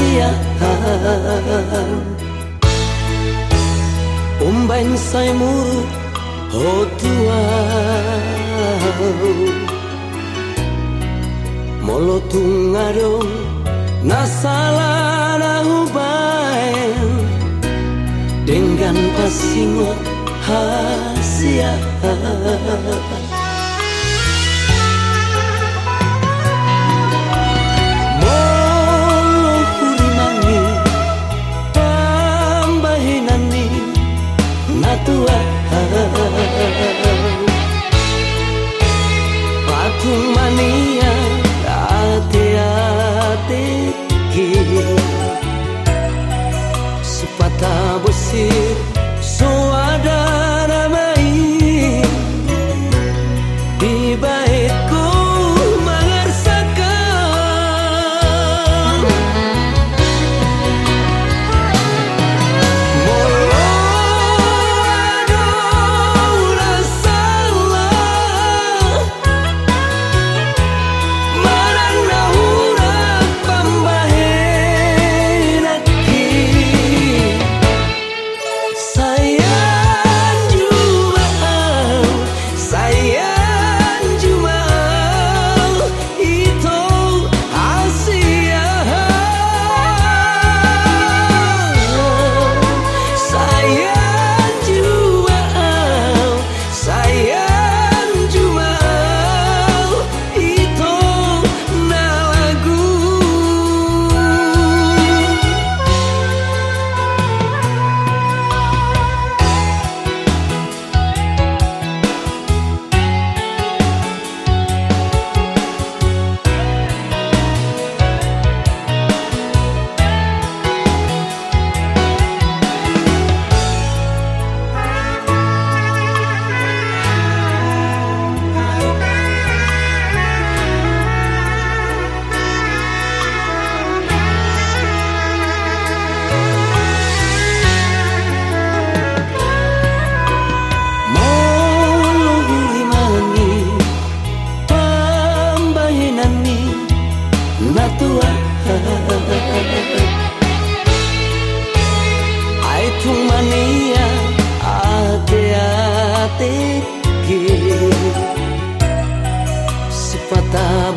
hasiahan Umbain sai muru ho tua Molo tungarong nasala na ubain. Dengan pasingot hasiahan volta você. se que sepatab